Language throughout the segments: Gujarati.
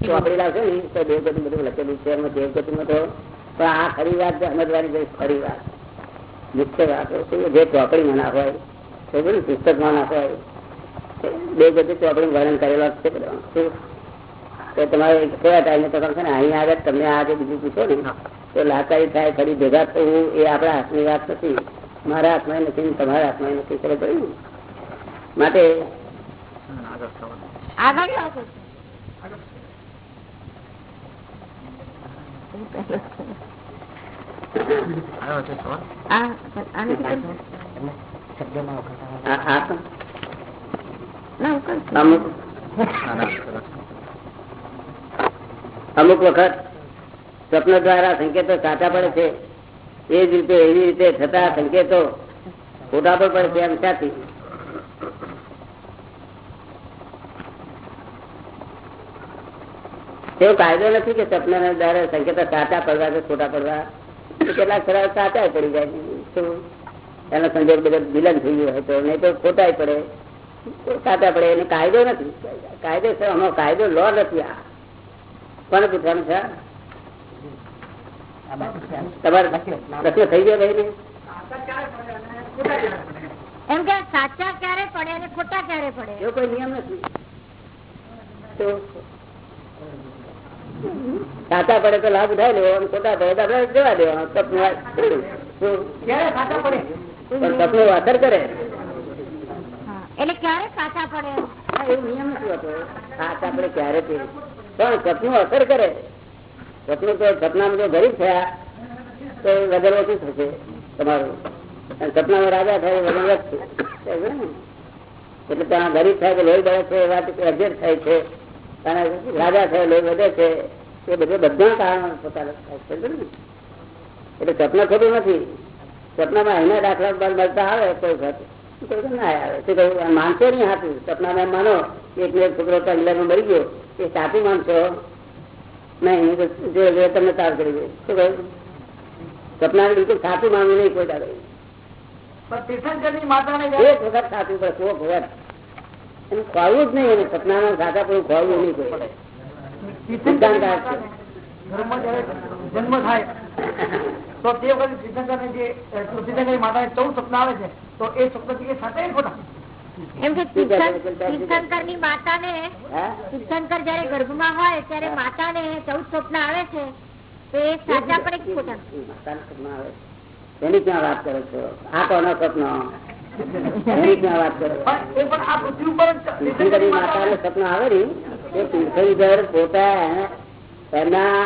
ચોપડી લાવશો ને તો દેવગતિ બધું લખેલું છે એમાં દેવગતિ માં તો પણ આ ખરી વાત સમજવાની ખરી વાત. મુખ્ય વાત જે ચોપડીમાં ના હોય પુસ્તકમાં ના હોય. દેવગતિ ચોપડી વર્ણન કરેલો છે તો તમારે કયા ટાઈમે તો છે ને અહીંયા આગળ તમને આજે બીજું પૂછો ને તો લાચારી થાય ફરી ભેગા થવું એ આપણા હાથની વાત નથી. મારા હાથમાં નથી તમારા હાથમાં નથી ખબર પડ્યું માટે આગળ અમુક વખત સ્વપ્ન દ્વારા સંકેતો સાચા પડે છે. એ જ રીતે એવી રીતે થતા સંકેતો ખોટા પણ પડે છે એમ સાચી એવો કાયદો નથી કે સપના દ્વારા સંકેતો સાચા પડવા કે ખોટા પડવા? કેટલાક ખરા સાચા પડી જાય એનો સંજોગ બધો વિલન થઈ ગયો હોય તો નહીં તો ખોટા પડે. સાચા પડે એને કાયદો નથી. કાયદો છે અમારો કાયદો લો નથી આ. કોને પૂછવાનું છે? તમારે પ્રશ્ન થઈ ગયો ભાઈ એમ કે સાચા ક્યારે પડે અને ખોટા ક્યારે પડે? એવો કોઈ નિયમ નથી. સાચા પડે તો લાભ ઉઠાવી લેવો ખોટા પડે તો આપડે જવા દેવાનો પણ તપનો અસર કરે. એટલે ક્યારે સાચા પડે? એવું નિયમ નથી હોતો. સાચા પડે ક્યારે તે પણ સપનું અસર કરે. સપનું તો સપનામાં જો ગરીબ થયા તો વજન ઓછું થશે તમારું. સપનામાં રાજા થાય વજન વધશે એટલે ત્યાં ગરીબ થાય તો લોહી બળે છે વાત એડજસ્ટ થાય છે. અને રાજા થાય લોહી વધે છે એ બધે બધા કારણો પોતાના એટલે સપના ખોટું નથી. સપનામાં એના દાખલા મળતા આવે કોઈ ઘર ના આવે? માનશો નહીં હાથું સપનામાં માનો એક એક છોકરો ઇંગ્લેન્ડમાં મરી ગયો. એ સાચું માનશો? નહીં જો તમને તાર કરી દે. શું કહ્યું? સપના બિલકુલ સાચું માનવું નહીં કોઈ દાડે. એક વખત સાચું પડે સો વખત એનું ખોલવું જ નહીં એને સપનામાં સાચા પણ ખોલવું નહીં કોઈ. સિદ્ધાંત જન્મ થાય તો તે વખતે તીર્થંકર ને જે તીર્થંકર માતા ચૌદ સપના આવે છે તો એ સપના એ સાચા ખોટા? એમ કે તીર્થંકરની માતા ને તીર્થંકર જયારે ગર્ભમાં હોય ત્યારે માતા ને ચૌદ સ્વપ્ન આવે છે તો એ સાચા પડે કે ખોટા? એની ક્યાં વાત કરો છો? આ કોનો સપનો ક્યાં વાત કરો એ પણ આ પૃથ્વી ઉપર તીર્થંકરની માતા ને સપનું આવે ને એ તીર્થંકર પોતા એના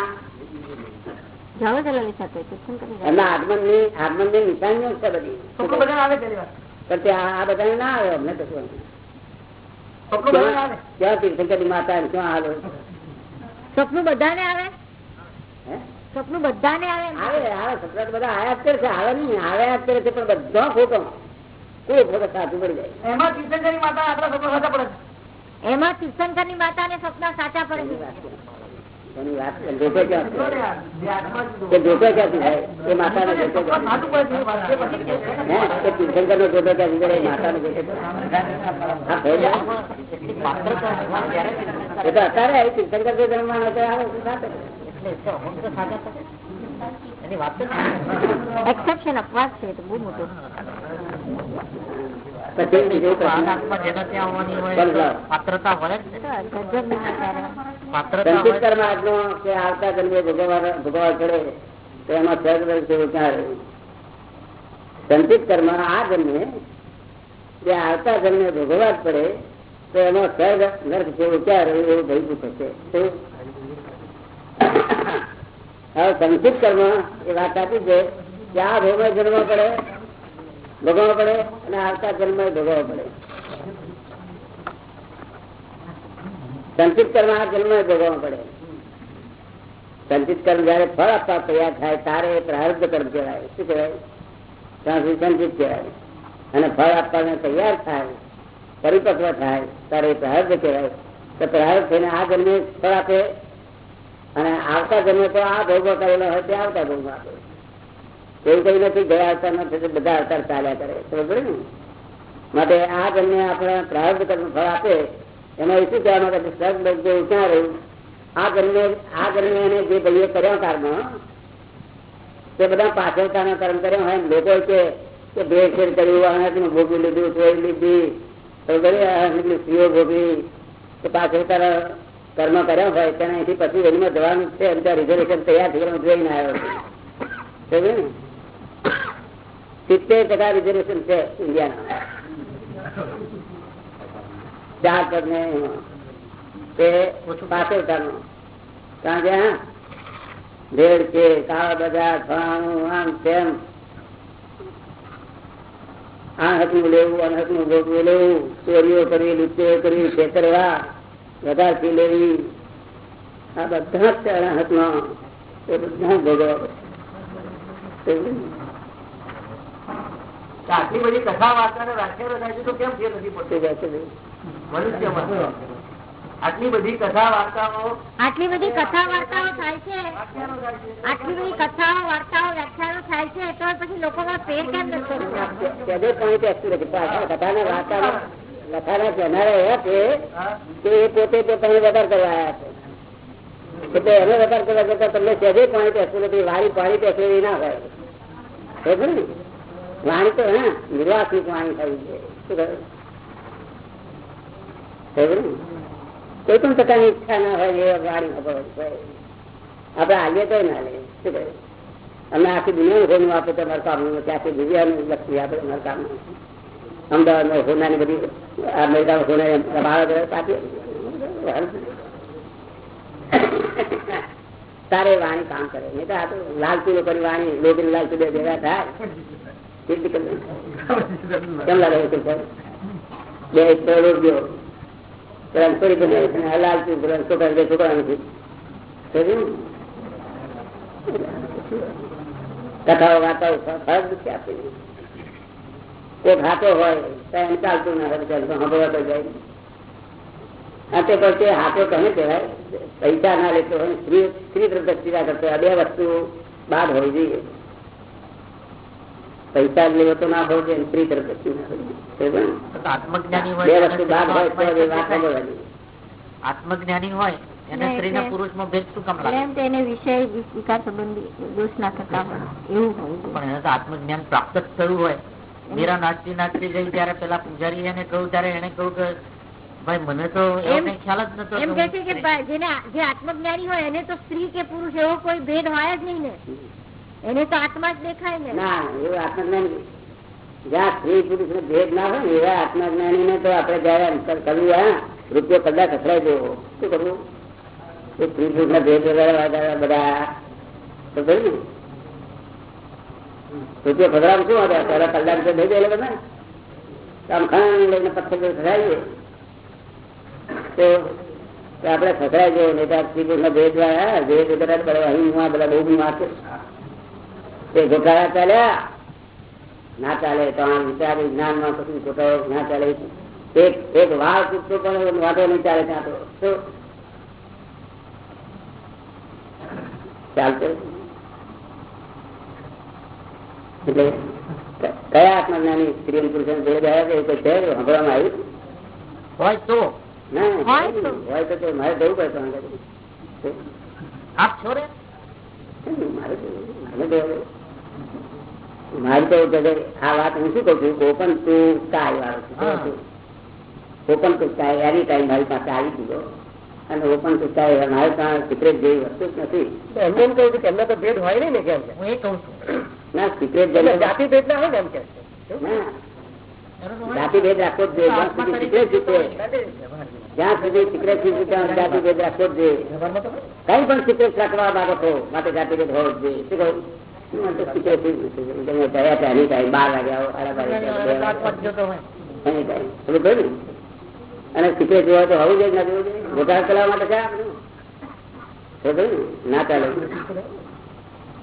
એમના આગમનની આગમનની નિશાનીઓ છે બધી સપનું બધા આવે પેલી વાર પણ ત્યાં આ બધા ના આવે અમને તો શું સપનું બધા આવે ક્યાં તીર્થંકરની માતા ને ક્યાં હાલો સપનું બધાને આવે હે સપનું બધાને આવે આવે આવે સપના તો બધા આયા જ કરે છે આવે નહીં આવ્યા જ કરે છે પણ બધા ખોટો કોઈ વખત સાચું પડી જાય. એમાં તીર્થંકરની માતા આપણા સપના સાચા પડે છે. એમાં તીર્થંકરની માતા ને સપના સાચા પડે છે. અત્યારે તીર્થંકર જો જન્મવાનો. એક્સેપ્શન અપવાદ છે બહુ મોટો. આવતા જન્મે ભોગવવા ભોગવવા પડે તો એમાં ક્યાં રહ્યું? સંચિત કર્મ આ જન્મે જે આવતા જન્મે ભોગવવા જ પડે તો એનો સર્ગ નર્ક જેવું ક્યાં રહ્યું એવું ભય પૂછે છે. હવે સંચિત કર્મ એ વાત આપી છે કે આ ભોગવ જન્મ પડે ભોગવવા પડે અને આવતા જન્મ ભોગવવા પડે. સંચિત કર્મ આ જન્મ ભોગવવા પડે. સંચિત કર્મ જયારે ફળ આપવા તૈયાર થાય, ત્યારે પ્રારબ્ધ કર્મ કહેવાય. શું કહેવાય? ત્યાં સુધી સંચિત કહેવાય. અને ફળ આપવાને તૈયાર થાય, પરિપક્વ થાય, ત્યારે એ પ્રારબ્ધ કહેવાય. તો પ્રારબ્ધ થઈને આ જન્મે ફળ આપે. અને આવતા જન્મે તો આ ભોગવો કરેલો હોય તે આવતા ભોગવો આપે. એવું કઈ નથી ગયા અવતાર નથી તો બધા અવતાર ચાલ્યા કરે. બરોબર ને? માટે આ તમને આપણે પ્રારબ્ધ કરવું ફળ આપે, એમાં શું કહેવા છે સર્ગ જેવું ક્યાં રહ્યું? આ કરીને આ કરીને એને જે ભાઈએ કર્યા કારણો તે બધા પાછળતાના કર્મ કર્યા હોય લોકો કે કે ભેળસેળ કર્યું, અનાજનું ભોગવી લીધું ચોરી લીધી સ્ત્રીઓ ભોગવી કે પાછળતાના કર્મ કર્યા હોય, તેને અહીંથી પછી એમાં જવાનું છે, એમ ત્યાં રિઝર્વેશન તૈયાર થઈ ગયું જોઈને આવ્યો છે. ને? સિત્તેર ટકા રિઝર્વેશન છે ઇન્ડિયાના ચાર પદ ને તે પાછળતાનું કારણ કે હા ભેળ છે કાળા બજાર ફળાણું આમ તેમ આ હકનું લેવું આ હકનું ભોગવું લેવું ચોરીઓ કરવી લુચ્ચીઓ કરવી છેતરવા વધારથી લેવી આ બધા જ છે હકમાં એ બધા ભોગવવા પડે. આટલી બધી કથા વાર્તા વ્યાખ્યાનો થાય છે તો કેમ ફેર નથી પડતો? શું છે ભાઈ? આટલી બધી કથા વાર્તાઓ આટલી બધી કથા વાર્તાઓ થાય છે. વ્યાખ્યાનો થાય છે આટલી બધી કથાઓ વાર્તાઓ વ્યાખ્યાનો થાય છે તો પછી લોકોમાં ફેર કેમ નથી કથાના વાર્તાના કહેનારા એવા છે કે એ પોતે તો તમે વેપાર કરવા આવ્યા છે. એટલે એને વેપાર કરવા કરતા તમને સહેજે પાણી પેસું નથી વારી પાણી પેસું એ ના હોય. બરોબર ને? વાણી તો હા નિર્વાસનિક વાણી થવી છે કોઈ પણ પ્રકારની ઈચ્છા ના હોય, એ વાણી ખબર આપડે આલીએ તો ના લે શું કહ્યું? અમે આખી દુનિયાનું હોનું આપે તમારા કામનું ત્યાંથી દુનિયાનું લક્ષી આપે તમારા કામનું અમદાવાદમાં હોનાની બધી અમેરિકામાં હોના બાળક આપી તારે વાણી કામ કરે. નહીં તો આ તો લાલચી લોકોની વાણી લોકોની લાલચી બે ભેગા થાય. કેમ લાગે છે સર બે કરોડ ગયો પેલા છોડી કરી લાલચી પેલા છોકરા બે છોકરા નથી સમજ્યું ને? કથાઓ વાર્તાઓ ફરજ નથી આપી કોઈ હાથો હોય તો એને ચાલતું ના હોય ચાલતું સાંભળવા તો જાય આ તે પછી હાથો કહે કહેવાય પૈસા ના લેતો હોય સ્ત્રી સ્ત્રી પ્રદક્ષિણા કરતો હોય. આ બે વસ્તુ બાદ હોવી જોઈએ પૈસા લેવો તો ના હોય જોઈએ સ્ત્રી પ્રદક્ષિણા હોવી જોઈએ. તો આત્મજ્ઞાની બે વસ્તુ ભાગ હોય તો વાત આત્મજ્ઞાની હોય એને સ્ત્રી ને પુરુષમાં ભેદ શું કામ લાગે? એમ તો વિષય વિકાર સંબંધી દોષ ના થતા એવું હોય. પણ એને આત્મજ્ઞાન પ્રાપ્ત જ થયું હોય. મીરા નાચતી નાચતી ગઈ ત્યારે પેલા પૂજારી એને કહ્યું ત્યારે એને કહ્યું કે ભાઈ મને તો એમ- ખ્યાલ જ નતો એમ કે છે કે જેને જે આત્મજ્ઞાની હોય એને તો સ્ત્રી કે પુરુષ એવો કોઈ ભેદ હોય જ નહીં ને. એને તો આત્મા જ દેખાય ને. ના જ્યાં સ્ત્રી નો હોય ને, એવા આત્મજ્ઞાની ને તો આપડે જયારે અંતર કરવું હા રૂપિયો કદાચ અથડાઈ દેવો. શું કરવું? એ સ્ત્રી પુરુષ ના ભેદ બધા. તો ભાઈ ને રૂપિયો ખતરામ શું હતા પેલા કલાક રૂપિયા દઈ એટલે બધા. તો આપણે ખસડાઈ જવો નહીં તો સ્ત્રી પુરુષ ના ભેદ ભેદ બધા બધા બહુ બીમાર છે એ ગોટાળા ચાલ્યા. ના ચાલે તો આ વિચાર જ્ઞાનમાં કશું ગોટાળો ના ચાલે. એક એક વાળ તૂટતો પણ વાંધો નહીં ચાલે ત્યાં તો. ચાલતો એટલે ક- કયા આત્મજ્ઞાની સ્ત્રી અને પુરુષ ભેદ આવ્યા છે એ કોઈ છે સાંભળવામાં આવ્યું. હોય તો. ના હોય તો. મારે જવું પડે તમારે. આપ છો રે? મારે જવું? મને તો મારે તો આ વાત હું શું કઉ છું? કોપન ટુ સ્કાય વાળો છું open to sky any time મારી પાસે આવી દીધો અને ઓપન ટુ સ્કાય મારે ત્યાં સિક્રેટ જેવી વસ્તુ જ નથી. એમને એમ કહ્યું કે એમને તો ભેદ હોય નહીં ને કેમ હું એ કઉ છું. ના સિક્રેટ જેવી જાતિ ભેદ ના હોય ને એમ કે. જાતિ ભેદ રાખવો જ જોઈએ. જ્યાં સુધી સિક્રેટ છે. જ્યાં સુધી સિક્રેટ છે ત્યાં જાતિ ભેદ રાખવો જ જોઈએ. કઈ પણ સિક્રેટ રાખવા માંગો છો માટે જાતિ ભેદ હોવો જ જોઈએ. શું કહું? અને સિક્રેટ જોવા તો હોવું જોઈએ ના જોવું જોઈએ માટે કહ્યું ને? ચાલે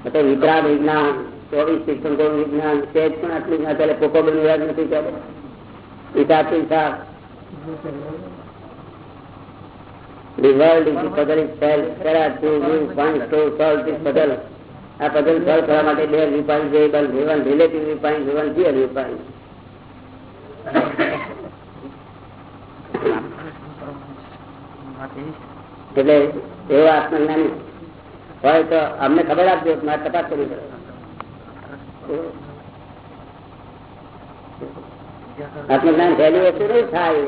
તો વિતરાગ વિજ્ઞાન ચોવીસ તીર્થંકર વિજ્ઞાન તે જ પણ આટલું ના ચાલે કોકો બની યાદ નથી ચાલે હિસાબ હિસાબ The world is puzzle itself. There are two views. One to solve this puzzle. આ પદલ solve કરવા માટે બે one relative viewpoint, one real viewpoint. એટલે એવો આત્મજ્ઞાની હોય તો અમને ખબર આપજો મારે તપાસ કરવી પડે. આત્મજ્ઞાન પહેલી વસ્તુ નહીં થાય.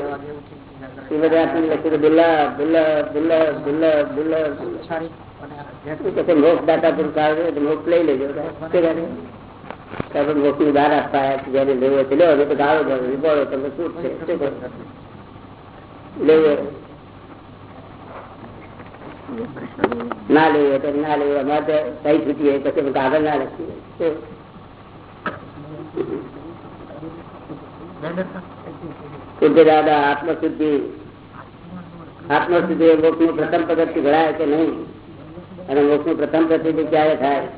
એ બધા આત્મજ્ઞાન વસ્તુ બિલ્લા બિલ્લા બિલ્લા બિલ્લા બિલ્લા. પછી મોક્ષ દાતા પુરુષ આવે તો મોક્ષ લઈ લેજો. ત્યારે મોક્ષની આપતા જયારે લેવો છે લેવો તો ગાળો જાવ બોલો તમે શું છે? લેવો. ના લેવો તો ના લેવો અમારે તો કઈ છૂટીએ પછી કાગળ ના લખીએ. શુદ્ધ દાદા આત્મશુદ્ધિ આત્મશુદ્ધિ મોક્ષનું પ્રથમ પદ્ધતિ ગણાય કે નહીં? અને મોક્ષનું પ્રથમ પ્રસિદ્ધિ ક્યારે થાય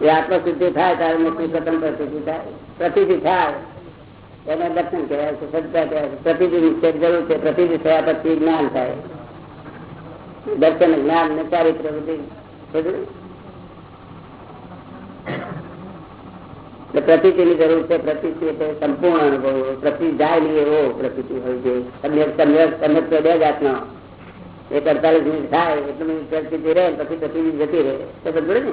એ આત્મશુદ્ધિ થાય ત્યારે મોક્ષની પ્રથમ પ્રસિદ્ધિ થાય પ્રસિદ્ધિ થાય એને દર્શન કહેવાય છે શ્રદ્ધા કહેવાય છે પ્રતિદિ નિશ્ચય જરૂર છે પ્રતિદિ થયા પછી જ્ઞાન થાય દર્શન જ્ઞાન ને ચારિત્ર બધી બધું પ્રતિની જરૂર છે પ્રતિ એટલે સંપૂર્ણ અનુભવ પ્રતિ જાય નહીં એવો પ્રતિ હોય છે તમને બે જાતનો એક અડતાલીસ મિનિટ થાય એટલું મિનિટ પ્રતિ રહે પછી પ્રતિ જતી રહે. તો બધું ને?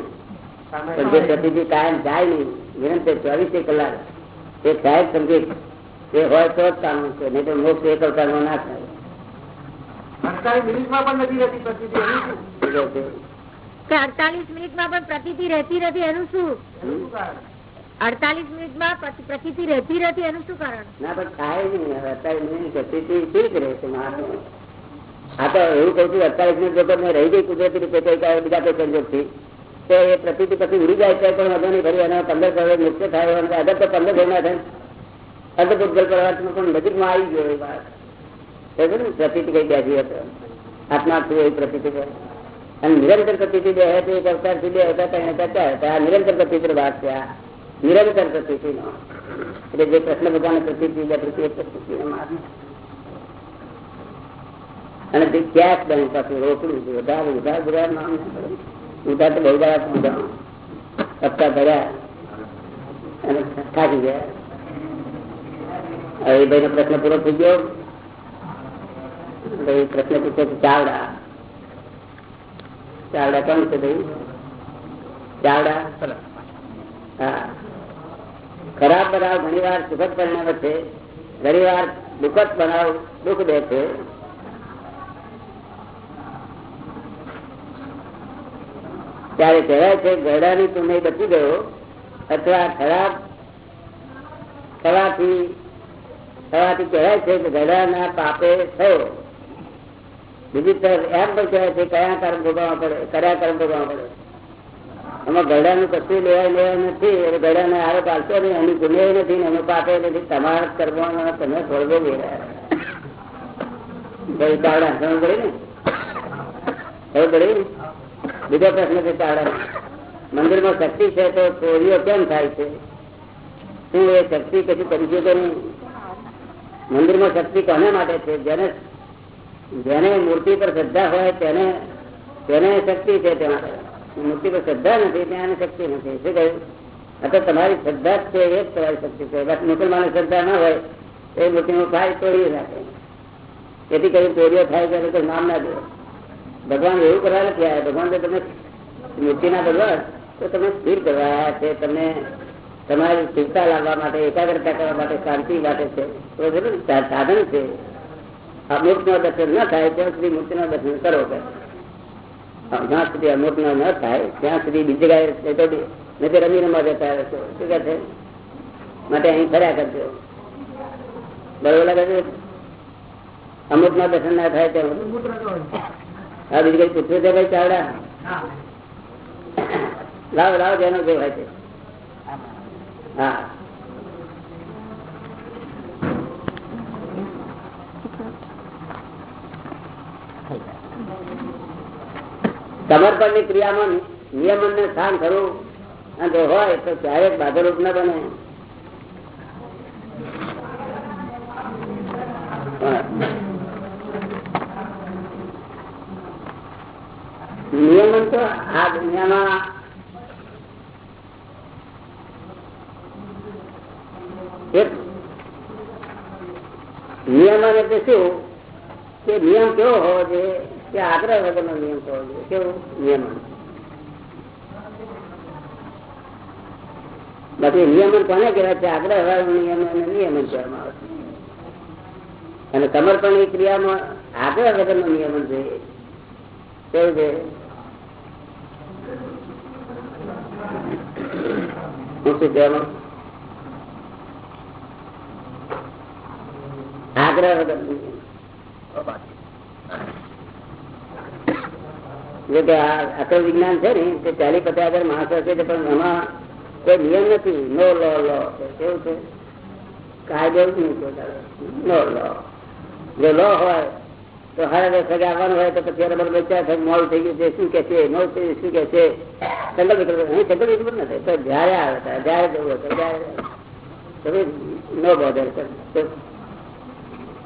પણ જે પ્રતિ કાયમ જાય નહીં વિનંતી ચોવીસે કલાક. એ સાહેબ સંગીત એ હોય તો જ કામ છે નહીં તો મોક્ષ એક અવતારમાં ના થાય. અડતાલીસ મિનિટમાં પણ પ્રતિથી રહેતી નથી એનું શું? એનું શું કારણ? અડતાલીસ મિનિટમાં પ્રતિ- પ્રતિથી રહેતી નથી એનું શું કારણ? ના પણ થાય નહીં. અડતાલીસ મિનિટ પ્રતિ ઠીક રહે છે માણસને. આ તો એવું કહું છું અડતાલીસ મિનિટ જો તમને રહી ગઈ કુદરતી રીતે કોઈ કાંઈ બીજા કોઈ સંજોગથી, તો એ પ્રતિથી પછી ઉડી જાય તો પણ વધુ નહીં ફરી એના પંદર કરોડ મુક્ત થાય અને અગર તો પંદર કરોડ ના થાય અર્ધભૂતગલ પદાર્થમાં પણ નજીકમાં આવી ગયો એ વાત સમજો ને પ્રતિથી કઈ બેસી હતો આત્મા છું એવી પ્રતિથી બે અને નિરંતર પ્રતિથી બે તો એક અવતારથી બે હતા ત્રણ હતા ચાર. હતા આ નિરંતર પ્રતિથી વાત છે, આ નિરંતર પ્રતિથી નો. એટલે જે કૃષ્ણ ભગવાન પ્રતિથી બે પ્રતિ એક પ્રતિથી નો માર્ગ. અને તે ક્યાંક બને પાછું રોકડું છે. વધારે ઉધાર ઉધાર નામ ઉધાર તો બહુ દાડા ઉધાર હપ્તા ભર્યા અને થાકી ગયા. હવે ભાઈ નો પ્રશ્ન પૂરો થઈ ગયો. ભાઈ પ્રશ્ન પૂછે છે ચાવડા. ચાવડા કોણ છે ભાઈ? ચાવડા? હા. ખરાબ બનાવ ઘણી વાર સુખદ પરિણામે છે. ઘણી વાર દુઃખદ બનાવ દુઃખ દે છે. ત્યારે કહેવાય છે, ગરડાની તું બચી ગયો, અથવા ખરાબ થવાથી થવાથી કહેવાય છે કે ગરડાના પાપે થયો. બીજી તરફ એમ પણ કહેવાય છે, કયા કર્મ ભોગવવા પડે કયા કર્મ ભોગવવા પડે? એમાં ગરડાનું કશું લેવાય લેવા નથી એટલે ગરડાને આરોપ આવતો નહીં, એની ગુને નથી ને એનું પાપે નથી, તમારા કર્મોમાં તમે થોડો ભાઈ ચાવડા સમજ પડી ને? ખબર પડી? બીજો પ્રશ્ન છે ચાવડા. મંદિરમાં શક્તિ છે તો ચોરીઓ કેમ થાય છે? શું એ શક્તિ કશું કરી શકે નહીં? મંદિરમાં શક્તિ કોને માટે છે? જેને જેને મૂર્તિ પર શ્રદ્ધા હોય તેને તેને શક્તિ છે તે મૂર્તિ પર શ્રદ્ધા નથી, ત્યાં શક્તિ નથી. શું કહ્યું? અથવા તમારી શ્રદ્ધા જ છે, એ જ તમારી શક્તિ છે. બસ મુસલમાન શ્રદ્ધા ના હોય, એ મૂર્તિનું થાય તોડી નાખે. તેથી કહ્યું ચોરીઓ થાય ત્યારે નામ ના દે. ભગવાન એવું કરવા નથી ભગવાન તો તમે મૂર્તિના ભગવાન, તો તમે સ્થિર કરવા છે તમે તમારી ચિંતા લાવવા માટે, એકાગ્રતા કરવા માટે શાંતિ માટે છે. સાધન છે. અમુક નો દર્શન ન થાય, ત્યાં સુધી મૂર્તિ નો દર્શન કરો કે. જ્યાં સુધી અમુક નો ન થાય, ત્યાં સુધી બીજી ગાય નથી રમી રમવા જતા રહેશો શું કહે છે? માટે અહીં ફર્યા કરજો. બરોબર લાગે છે? અમુક ના દર્શન ના થાય ત્યાં. હા બીજું કઈ પૂછવું છે ભાઈ ચાવડા. લાવો લાવો જેનો જે હોય છે હા. સમર્પણની ક્રિયામાં નિયમન ને સ્થાન ખરું? અને જો હોય તો ક્યારેક બાધરૂપ ના બને. નિયમન તો આ દુનિયામાં નિયમન એટલે શું? કે નિયમ કેવો હોવો જોઈએ? કે આગ્રહ વગરનો નિયમ હોવો જોઈએ? કેવો? નિયમન બાકી નિયમન કોને કહેવાય? છે આગ્રહ વાળું નિયમન નિયમન કહેવામાં આવે છે. અને સમર્પણ ક્રિયામાં આગ્રહ વગરનો નિયમન જોઈએ. કેવું છે હું શું કહેવાનું આગ્રહ વગર અકલ વિજ્ઞાન છે ને, તે ચાલી પચાસ હજાર માણસો છે પણ એમાં કોઈ નિયમ નથી. નો લો લો. કેવું છે? કાયદો નહીં નો લો. જો લો હોય તો હારે વખતે આવવાનું હોય તો પછી બરાબર બચ્ચા થાય મોડું થઈ ગયું છે, શું કે છે, મોડું થઈ શું કે છે. ચંદ્ર વિકલ્પ અહીં તો જયારે આવે ત્યારે, જયારે જવું હતો ત્યારે તમે નો બોધર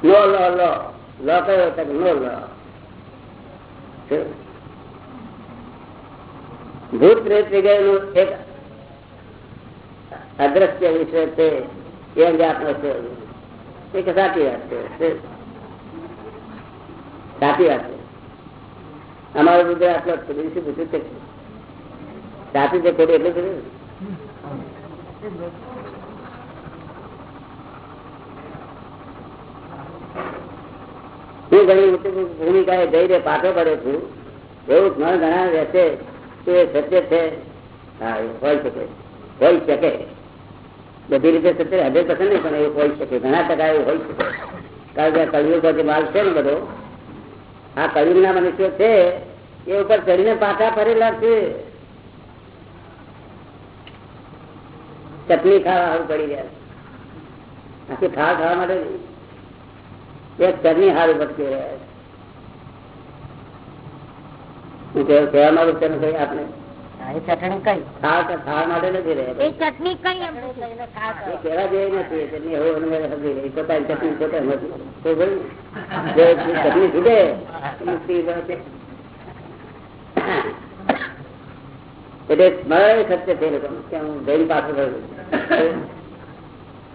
નો લો લો લો. કયો તક નો લો. ભૂત પ્રેત ગયેલું એક અદ્રશ્ય વિષય છે, એ અંગે આપણો છે એક સાચી વાત છે. સાચી વાત છે. અમારો રુદ્ર આટલો દિવસે પૂછ્યું છે? સાચું છે ખોટું એટલું બધું હું ઘણી ભૂમિકાએ જઈને પાછો પડ્યો છું. એવું ઘણા ઘણા રહેશે એ સત્ય છે. હા એ હોય શકે. હોય શકે. બધી રીતે સત્ય હંડ્રેડ પર્સન્ટ નહીં, પણ એવું હોય શકે. ઘણા ટકા એવું હોય શકે. કારણ કે કલયુગ જે માલ છે ને બધો. આ કયુગ ના મનુષ્યો છે, એ ઉપર ચડીને પાછા ફરેલા છે. ચટણી ખાવા સારું પડી ગયા આખી ખાવા ખાવા માટે એક ચટણી સારું ભટકી રહ્યા હું કહેવા માંગુ છું કઈ આપણે ચટણી કઈ? ખાવા ખાવા માટે નથી રહ્યા ચટણી કઈ એમ જેવી નથી ચટણી હવે સમજી ગઈ. પોતાની ચટણી પોતે નથી. તો ભાઈ ચટણી છૂટે મુક્તિ એટલે મારે સત્ય છે હું જઈને પાછો થયો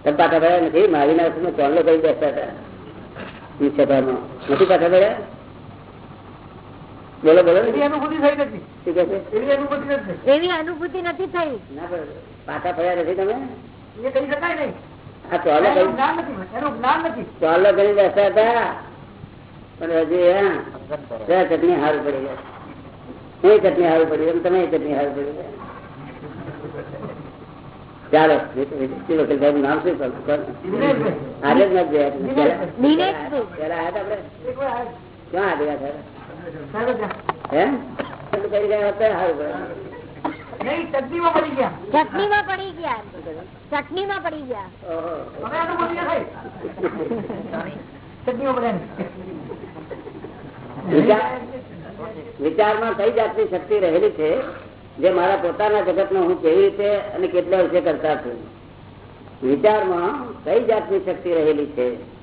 તમે પાછા ભર્યા નથી? મારી ના ચોલો કરી બેસતા હતા. નથી પાછા ભર્યા બોલો બોલો. એવી અનુભૂતિ થઈ નથી. એવી અનુભૂતિ નથી. એવી અનુભૂતિ નથી થઈ. પાછા ફર્યા નથી તમે? એ કહી શકાય નહીં. કરી હતા. પણ હજી હા ચટણી સારું પડી જાય એ ચટણી સારું પડી એમ તમે ચટણી સારું પડી જાય ચાલો વકીલ નામ શું આજે જ નથી. ક્યાં આવ્યા સાહેબ પડે ગયા. પડી ગયા. ન વિચારમાં કઈ જાતની શક્તિ રહેલી છે જે મારા પોતાના જગતમાં હું કેવી રીતે અને કેટલા વિશે કરતા છું? વિચારમાં કઈ જાતની શક્તિ રહેલી છે?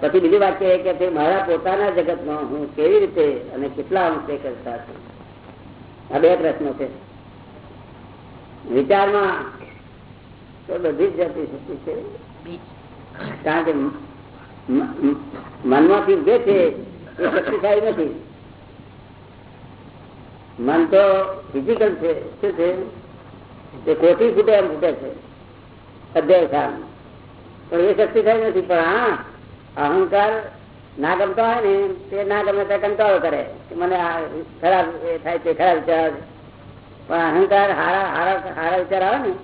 પછી બીજું વાક્ય એ કે મારા પોતાના જગતમાં હું કેવી રીતે અને કેટલા અંશે કરતા છું? આ બે પ્રશ્નો છે. વિચારમાં તો બધી જ જતી શક્તિ છે. કારણ કે મનમાંથી જે છે એ શક્તિશાળી નથી. મન તો ફિઝિકલ છે. શું છે? એ કોઠી ફૂટે એમ ફૂટે છે. અધ્યાય પણ એ શક્તિશાળી નથી. પણ હા અહંકાર ના ગમતો હોય ને, તે ના ગમે તે કંટાળો કરે. મને આ ખરાબ એ થાય છે ખરાબ વિચાર પણ અહંકાર હારા હારા હારા વિચાર આવે ને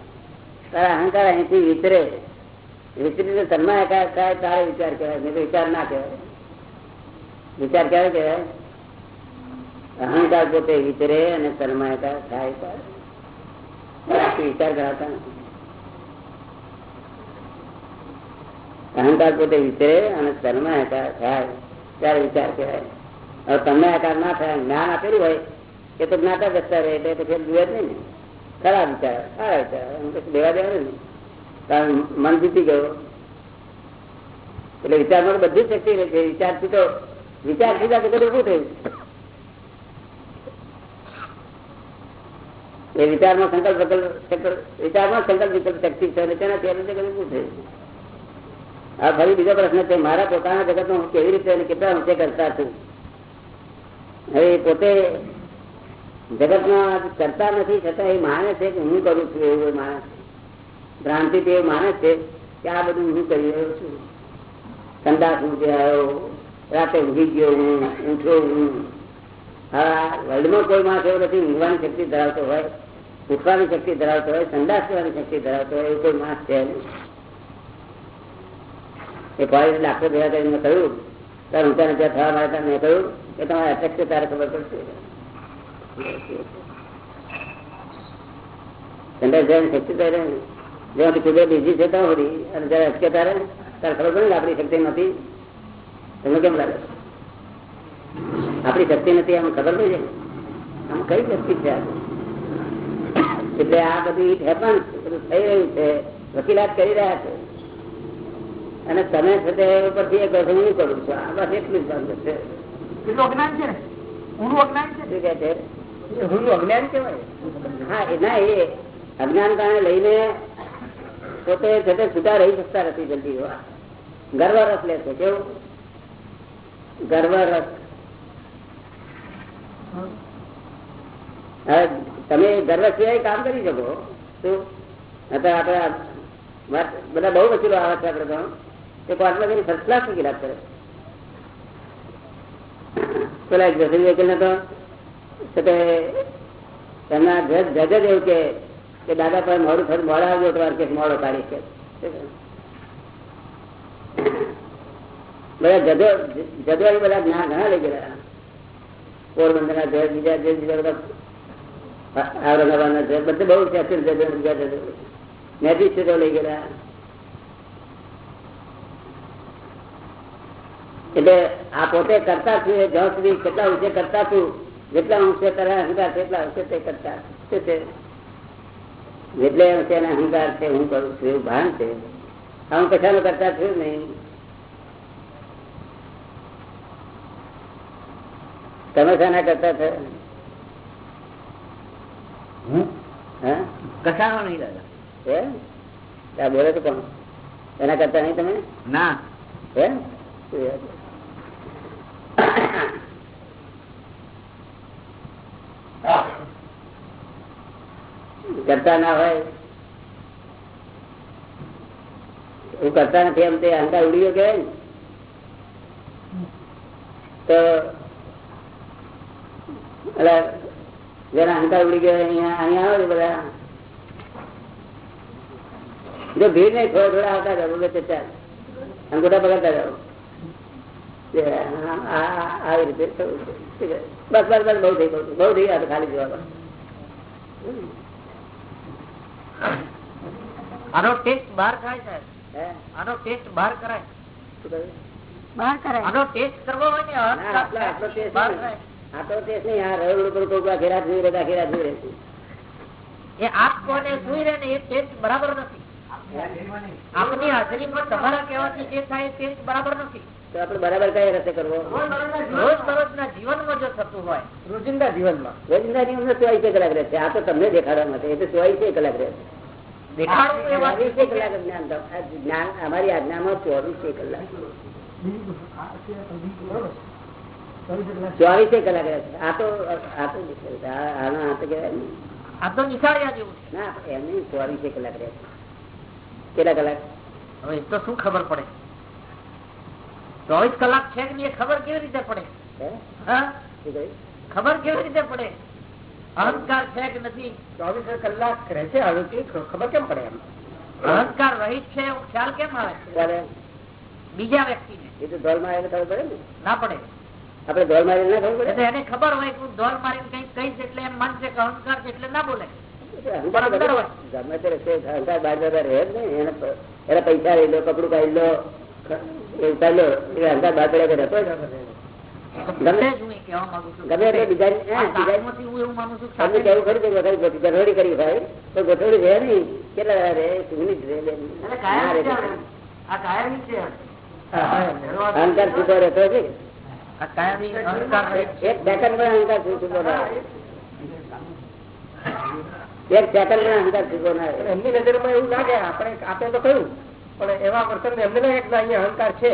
તારે અહંકાર અહીંથી વિતરે વિતરીને તન્મા એકા થાય તારે વિચાર કહેવાય. તો વિચાર ના કહેવાય. વિચાર ક્યારે કહેવાય? અહંકાર પોતે વિતરે અને તન્મા એકા થાય વિચાર કરાતા નથી. અહંકાર પોતે વિચરે અને તન્મા એકા થાય. ત્યારે વિચાર કહેવાય. હવે તમને આકાર ના થાય, જ્ઞાન આપેલું હોય, એ તો જ્ઞાતા દસતા રહે, એટલે પછી જુએ જ નહીં ને. ખરા વિચાર સારા વિચાર. પછી દેવા દેવા નહીં કારણ મન જીતી ગયો. એટલે વિચારમાં બધી શક્તિ રહે છે. વિચારથી તો, વિચાર સીધા તો બધું શું થયું. એ વિચારમાં સંકલ્પ વિકલ્પ વિચારમાં સંકલ્પ, વિકલ્પ શક્તિ છે તેનાથી ઉભું થયું. આ ફરી બીજો પ્રશ્ન છે, મારા પોતાના જગત હું કેવી રીતે કેટલા ઊંચે કરતા છું? હવે એ પોતે જગતમાં કરતા નથી, છતાં એ માને છે કે હું કરું છું એવું માણસ ભ્રાંતિ તે માને છે કે આ બધું હું કરી રહ્યો છું. સંદાસ હું જે આવ્યો, રાતે ઊંઘી ગયો હું, ઉઠ્યો હું. હા, વર્લ્ડમાં કોઈ માણસ એવો નથી, ઊંઘવાની શક્તિ ધરાવતો હોય, ઉઠવાની શક્તિ ધરાવતો હોય, સંદાસ કરવાની શક્તિ ધરાવતો હોય, એવું કોઈ માણસ છે નહીં. એ કોલેજ લાખો ભેગા કરીને કહ્યું, તાર ઊંચા નીચા થવા માટે મેં કહ્યું કે તમારે અટક છે તારે ખબર પડશે. બીજી છે ત્યાં સુધી, અને જયારે અટકે તારે તારે ખબર પડે આપણી શક્તિ નથી. તમને કેમ લાગે? આપણી શક્તિ નથી, આમ ખબર પડી જાય. આમ કઈ શક્તિ છે? એટલે આ બધી હેપન થઈ રહ્યું છે. વકીલાત કરી રહ્યા છે. અને તમે તે ઉપરથી એક હું કરું છું. આ બસ એટલું જ છે. કેટલું અજ્ઞાન છે? ઊંડું અજ્ઞાન છે? શું કહે છે? ઊંડું અજ્ઞાન કેવાય હા એ ના એ અજ્ઞાન કારણે લઈને પોતે તે રહી શકતા નથી જલ્દી. ગર્વ રસ લે છે કેવું? ગર્વ રસ તમે ગર્વ સિવાય કામ કરી શકો. આપણે વાત- બધા બહુ વકીલો આવે છે આપણે તો. તે કોર્ટમાં જઈને ફર્સ્ટ ક્લાસ વકીલાત કરે પેલા એક જસરી વકીલને તો છે તેમના જજ જજ જ એવું કે દાદા પર મોડું ફરી મોડા આવ્યો તો વાર કે મોડો કાઢી કે. બધા જજો જજો એ બધા જ્ઞાન ઘણા લઈ ગયા પોરબંદરના જજ, બીજા જજ, બીજા બધા ઔરંગાબાદના જજ, બધે બહુ છે જજો, બીજા જજો. મેજિસ્ટ્રેટો લઈ ગયેલા. એટલે આ પોતે કરતા છું જ્યાં સુધી કેટલા ઊંચે કરતા છું જેટલા ઊંચે કરે અહંકાર છે એટલા ઊંચે તે કરતા શું છે? જેટલે ઊંચે અહંકાર છે હું કરું છું એવું ભાન છે. હું કશાનો કરતા છું નહીં. તમે શાના કરતા છો હા? કશાનો નહીં દાદા. હે? બોલે તો કોણ? એના કરતા નહીં તમે? ના. હે? કરતા ના હોય? હું કરતા નથી એમ તે અહંકાર ઉડી ગયો કે તો જેના અહંકાર ઉડી ગયો અહીંયા અહીંયા આવે બધા? જો ભીડ નહીં, થોડા થોડા આવતા જાવ બોલે ચાલ. અંગૂઠા પકડતા જાવ આવી રીતે. બસ બસ બસ બહુ થઈ ગયું. બહુ થઈ ગયા ખાલી જોવા આનો ટેસ્ટ બહાર થાય સાહેબ. આનો ટેસ્ટ બહાર કરાય. બહાર કરાય. આનો ટેસ્ટ કરવો હોય ને આટલો- આટલો ટેસ્ટ બહાર નહીં. આટલો ટેસ્ટ નહીં. આ રવિ ઉપર કોઈ કોઈ જોઈ રહ્યા ઘેરા જોઈ રહ્યા એ આપ કોને જોઈ રહે ને એ ટેસ્ટ બરાબર નથી. આપની હાજરીમાં તમારા કહેવાથી જે થાય ટેસ્ટ બરાબર નથી. તો આપડે બરાબર કઈ રસ્તે કરવો? જીવનમાં. જો થતું હોય રોજિંદા જીવનમાં. જીવનમાં ચોવીસે કલાક રહેશે આ તો તમને દેખાડવા માટે. એ તો ચોવીસે કલાક રહેશે અમારી આજ્ઞામાં ચોવીસે કલાક. ચોવીસે કલાક રહેશે આ તો આ તો આનો આ તો કહેવાય ને. આ તો નિશાળ્યા જેવું છે. ના એમની ચોવીસે કલાક રહેશે કેટલા કલાક? હવે તો શું ખબર પડે? ચોવીસ કલાક છે કે ખબર કેવી રીતે પડે? ખબર કેવી રીતે પડે? અહંકાર છે કે નથી? ચોવીસ કલાક રહેશે હવે ખબર કેમ પડે એમ? અહંકાર રહીત છે એવો ખ્યાલ કેમ આવે બીજા વ્યક્તિ એ તો ધોલ મારે ખબર પડે ને? ના પડે. આપડે ધોલ મારી ના ખબર પડે? એને ખબર હોય કે હું દોર કઈ કહીશ એટલે એમ માનશે કે અહંકાર છે એટલે ના બોલે. ગમે તે અહંકાર રહે જ નહીં. એને પૈસા લઈ લો કપડું કાઢી લો. ગઠોડી કરી ભાઈ તો ગઠોડી રહે નઈ કેટલા રે સુગની જ રહે અહંકાર છૂટો રહેતો છે. એક સેકન્ડ પણ અહંકાર છૂટો રહે એક સેકન્ડ પણ અહંકાર છૂટો ના એમની નજરમાં એવું લાગે આપણે આપણે તો કહ્યું પણ એવા વર્તન એમને લાગે કે અહીંયા અહંકાર છે.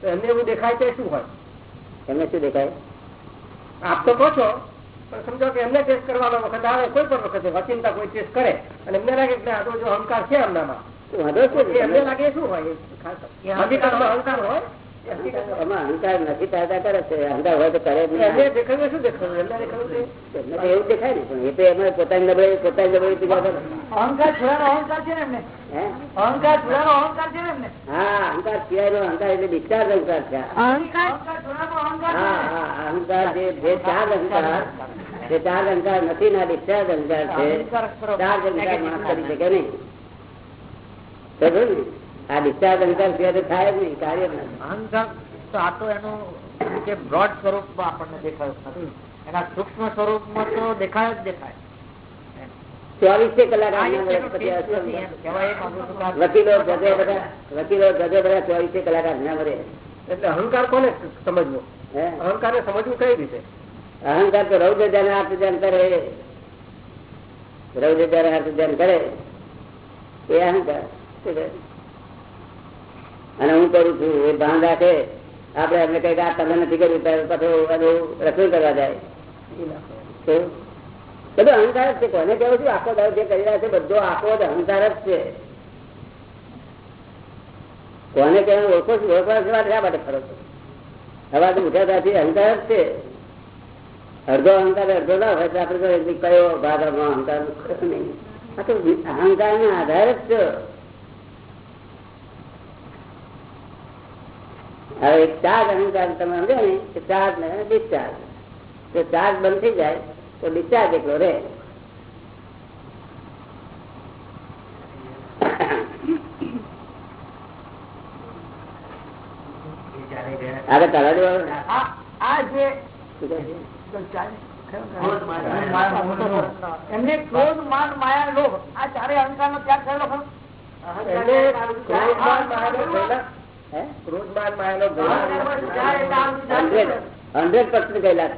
તો એમને એવું દેખાય તો શું હોય? એમને શું દેખાય? આપ તો કહો છો પણ સમજો કે એમને ટેસ્ટ કરવાનો વખત આવે કોઈ પણ વખતે વચિંતા કોઈ ટેસ્ટ કરે અને એમને લાગે કે આ તો જો અહંકાર છે એમનામાં. એમને લાગે શું હોય. અહંકાર હોય. અહંકાર નથી પેદા કરે છે. અહંકાર હોય તો કરે જ એમને નહીં દેખાયું શું દેખાયું એમને દેખાયું કે એમને તો એવું દેખાય ને પણ એ તો એમાં પોતાની નબળાઈ પોતાની નબળાઈ બીજા પર અહંકાર છોડાનો અહંકાર છે ને એમને? અહંકાર છોડાનો અહંકાર છે ને એમને? હા અહંકાર સિવાયનો અહંકાર એટલે ડિસ્ચાર્જ અહંકાર છે. અહંકાર? અહંકાર છોડાનો અહંકાર હા હા અહંકાર જે જે ચાર અહંકાર જે ચાર અહંકાર નથી ના ડિસ્ચાર્જ અહંકાર છે ચાર અહંકાર માણસ કરી શકે નહીં? આ ડિસ્ચાર્જ અહંકાર સિવાય થાય જ નહીં કાર્ય નથી અહંકાર તો આ તો એનું જે બ્રોડ સ્વરૂપમાં આપણને દેખાયું નથી એના સૂક્ષ્મ સ્વરૂપમાં તો દેખાય જ દેખાય. ચોવીસે કલાક કે વકીલો બધા વકીલો બધા ચોવીસે આજ્ઞા એટલે અહંકાર કોને સમજવો? અહંકાર ને સમજવું કઈ રીતે? અહંકાર તો રૌદ્ર ધ્યાન આર્થ ધ્યાન કરે. રૌદ્ર ધ્યાન આર્થ ધ્યાન કરે. એ અહંકાર? અને હું કરું છું, એ ભાન રાખે. આપડે એમને કઈ તમે નથી કર્યું પછી રસોઈ કરવા જાય. બધું અહંકાર જ છે, કોને કેવું છું? આખો દાવ જે કરી રહ્યા છે, બધો આખો જ અહંકાર જ છે. કોને કહેવાનું ઓળખો છું? ઓળખવા માટે શા માટે ફરો છો? હવા તો ઉઠ્યા અહંકાર જ છે. અડધો અહંકાર અડધો ના હોય કે કયો ભાગ અહંકાર? નહીં આ તો અહંકાર ના આધાર જ છે. હવે એક ચાર્જ અહંકાર તમે સમજો ને કે ચાર્જ ને ડિસ્ચાર્જ જો ચાર્જ બંધ થઈ જાય તો ડિસ્ચાર્જ એકલો રહે. આગળ ચાલવા દેવાનું આ આ જે શું કહે છે? એમને ક્રોધ માન માયા લોભ આ ચારે અહંકાર નો ત્યાગ થયેલો ખરો. હંડ્રેડ. પર્સન્ટ ગયેલા છે.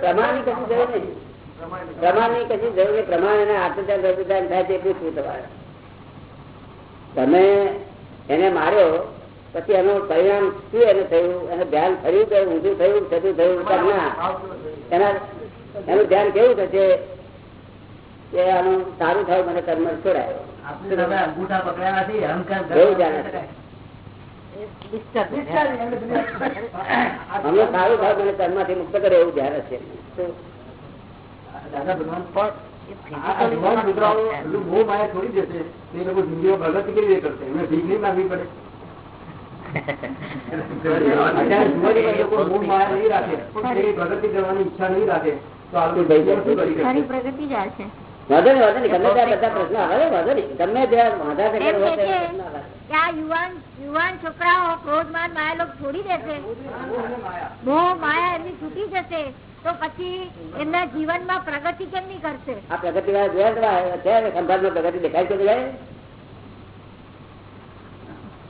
પ્રમાણ કશું જરૂર નહીં. પ્રમાણ એને આત્મચાર રજુદાન થાય તે પૂછવું તમારે? તમે એને માર્યો પછી એનું પરિણામ શું એને થયું? એને ધ્યાન ફર્યું કે ઊંધું થયું છતું થયું? એના એનું ધ્યાન કેવું થશે? કે આનું સારું થયું મને કર્મ છોડાયો. એવું ધ્યાન હશે અમને સારું થાય મને કર્મમાંથી મુક્ત કરે એવું ધ્યાન હશે શું? છોડી દેશે એ લોકો જિંદગીમાં પ્રગતિ કેવી રીતે કરશે? એમને ભીખ નહીં માંગવી પડે. અત્યારે જુવાનીમાં લોકો મોહ માયા નહીં રાખે. પણ એ પ્રગતિ કરવાની ઈચ્છા નહીં રાખે. તો આ લોકો જિંદગીમાં શું કરી ખરી શકશે પ્રગતિ જાય છે. વાંધો નહીં વાંધો નહીં. ગમે ત્યાં બધા પ્રશ્નો આવે વાંધો નહીં. ગમે ત્યાં વાંધા છે એમ કરવા કે છે પ્રશ્નો આવે. કે આ યુવાન યુવાન છોકરાઓ ક્રોધમાન માયા લોક છોડી દેશે મોહ માયા એમની છૂટી જશે તો પછી એમના જીવનમાં પ્રગતિ કેમ નહીં કરશે? આ પ્રગતિ સંભાળમાં પ્રગતિ દેખાય છે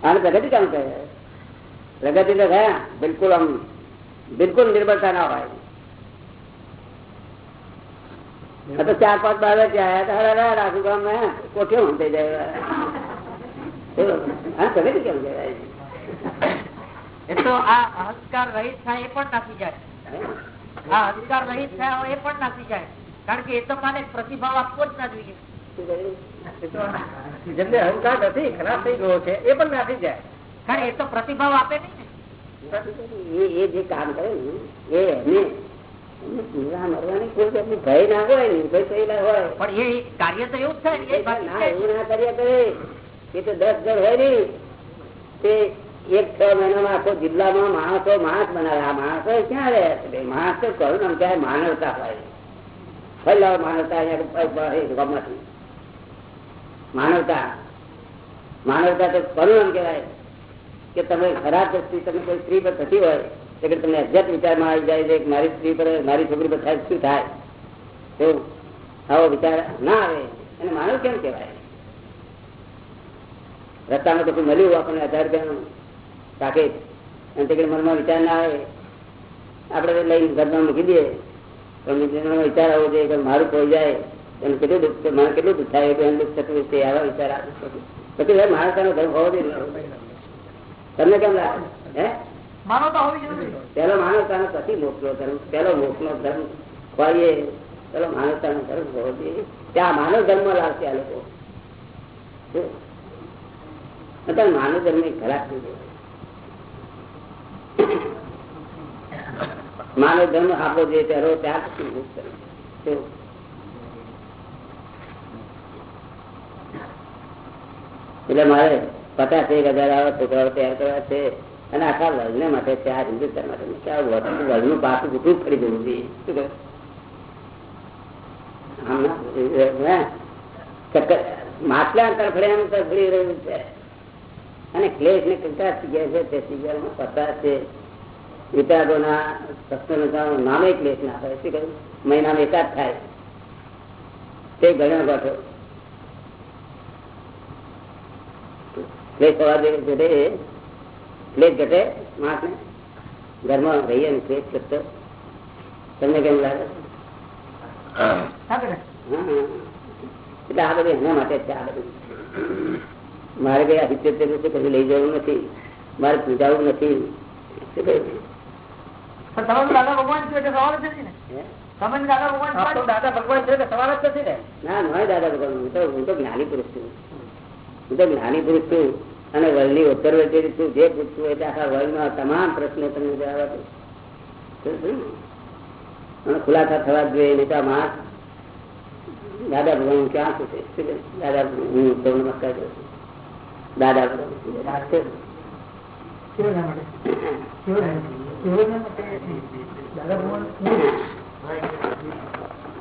આને પ્રગતિ કેમ કહે? પ્રગતિ તો થયા બિલકુલ આમ બિલકુલ નિર્ભરતા ના હોય. કેમ કહેવાય? એ તો આ અહંકાર રહિત થાય એ પણ નાસી જાય. આ અહંકાર રહિત થયા એ પણ નાસી જાય. કારણ કે એ તો મને પ્રતિભાવ આપવો જ ના જોઈએ. જેમને અહંકાર નથી ખરાબ થઈ ગયો છે એ પણ નાસી જાય. કારણ એ તો પ્રતિભાવ આપે નહીં એ એ જે કામ કરે એ એમને ભય ના હોય ને થયેલા હોય. પણ એ કાર્ય તો એવું થાય ને એ એ બાકી ના એવું ના કર્યા કરે. એ તો દસ જણ હોય ને તે એક છ મહિનામાં આખો જિલ્લામાં માણસો માણસ બનાવે. આ માણસો ક્યાં રહ્યા છે? માણસ તો કહ્યું ને ક્યાંય માનવતા હોય. ફેલાવ માનવતા ગમત માનવતા. માનવતા તો કરુણ કેવાય કે તમે ખરાબ દ્રષ્ટિ તમે કોઈ સ્ત્રી પર થતી હોય તો તમને અજ્ઞાત વિચારમાં આવી જાય છે મારી સ્ત્રી પર, મારી છોકરી પર થાય, શું થાય? એવું આવો વિચાર ના આવે. અને માનવ કેમ કહેવાય? રસ્તામાં તો મળ્યું આપણને હજાર રૂપિયાનું પાકેજ અને તે મનમાં વિચાર ના આવે. આપણે લઈને ઘરમાં મૂકી દઈએ. પણ વિચાર આવો જોઈએ કે મારું કોઈ જાય, એને કેટલું દુઃખ મારે કેટલું દુઃખ થાય? એનું દુઃખ થતું હશે, આવા વિચાર આવે પછી માણસાનો ધર્મ હોવો જોઈએ. તમને કેમ લાગે? હે? માનવતા હોવી પેલો માનવતાનો પછી મોકલો ધર્મ? પેલો મોકલો ધર્મ? હોય પેલો માનવતાનો ધર્મ હોવો જોઈએ? ત્યાં માનવ ધર્મ લાવશે આ લોકો. માનવ ધર્મ એ ખરાબ થઈ માનવ ધર્મ આપો જે પહેરો ત્યાર પછી મુક્ત? એટલે મારે પચાસ એક હજાર આવા, છોકરાઓ તૈયાર કરવા છે. અને આખા વર્લ્ડ માટે છે આ હિન્દુસ્તાન માટે કે આ પાછું ઉઠવું ફરી જવું જોઈએ શું કહે? માટલા તરફડે એમ તરફડી રહ્યું છે. અને ક્લેશ ને કંકાસ જગ્યા છે, તે જગ્યામાં પચાસ છે વિચારોના સત્સંગના નામે ક્લેશ ના થાય. શું કહ્યું મહિનામાં એકાદ થાય. તે ગણ્યો કાઢો ક્લેશ થવા દે ક્લેશ ઘટે માણસ ને ઘરમાં રહીએ ને ક્લેશ ઘટતો તમને કેમ લાગે. એટલે આ બધું એના માટે છે આ બધું. મારે કઈ આ સિત્તેર વર્ષે કશું લઈ જવું નથી મારે પૂજાવું નથી. દાદા ભગવાન છો જ ને. હે? તમે ને દાદા ભગવાન આપ તો છો. દાદા ભગવાન છે સવાલ જ નથી ને. ના દાદા ભગવાન હું તો હું તો જ્ઞાની પુરુષ છું. હું તો જ્ઞાની પુરુષ છું. અને વર્લ્ડની ઓબ્ઝર્વેટરી જે પૂછવું એટલે આખા વર્લ્ડમાં તમામ પ્રશ્નો તમને જવાબ આપું અને ખુલાસા થવા જોઈએ નહીં તો માણસ દાદા ભગવાન ક્યાં છે દાદા હું સૌ નમસ્કાર કરું છું દાદા ભગવાન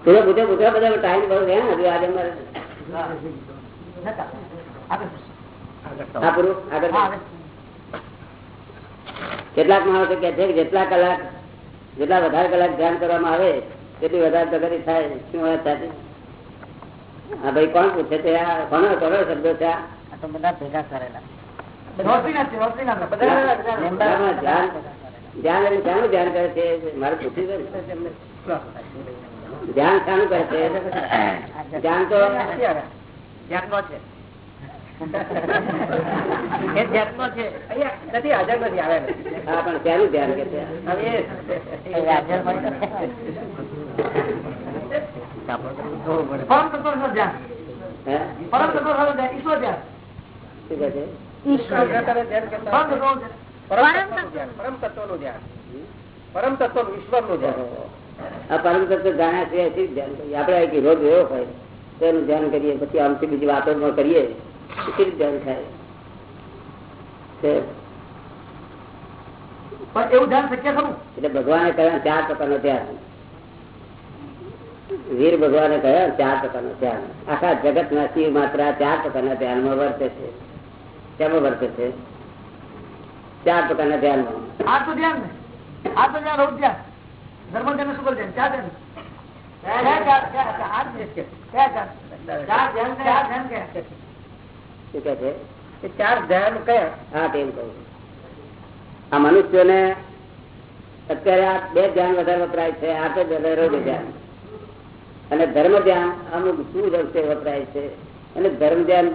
પૂછો પૂછો બધા ટાઈમ બહુ ને હજુ આજે મારે કેટલાક માણસો કે છે કે જેટલા કલાક જેટલા વધારે કલાક ધ્યાન કરવામાં આવે તેટલી વધારે પ્રગતિ થાય શું વાત સાચી? હા ભાઈ કોણ પૂછે છે? આ કોનો કોનો શબ્દો છે આ? તો બધા ભેગા કરેલા. ધ્યાન એટલે કરે છે? તો ધ્યાન છે હવે એ હાજર હોય તો પરમ તત્વ ઈશ્વરનું ધ્યાન. પરમ તત્વનું ધ્યાન પરમ તત્વનું ધ્યાન. પરમ તત્વનું ઈશ્વરનું ધ્યાન. આ પરમ તત્વ જાણ્યા છે આપડે ધ્યાન કરીએ. આપણે રોજ એવો હોય તો એનું ધ્યાન કરીએ. પછી આમથી બીજી વાતો કરીએ. કેવી ધ્યાન થાય. એવું ધ્યાન શક્ય ખરું? એટલે ભગવાને કહ્યું ચાર પ્રકારનો ધ્યાન. વીર ભગવાને કહ્યું ચાર પ્રકારનો ધ્યાન. આખા જગત ના શિવ માત્ર ચાર પ્રકારના ધ્યાનમાં વર્તે છે. કેમાં વર્તે છે? ચાર પ્રકારના ધ્યાનમાં. આ તો ધ્યાન ને. આ તો ધ્યાન. રૌદ્ર ધ્યાન ધર્મ ધ્યાન. શુક્ર ધ્યાન. ચાર ધ્યાન. ક્યાં ચાર? ચાર ધ્યાન. ચાર ધ્યાન. ક્યાં? શું કે છે. અત્યારે આ બે ધ્યાન વધારે વપરાય છે, આ તો ધ્યાન. અને ધર્મ ધ્યાન અમુક શું રસ્તે વપરાય છે? અને ધર્મ ધ્યાન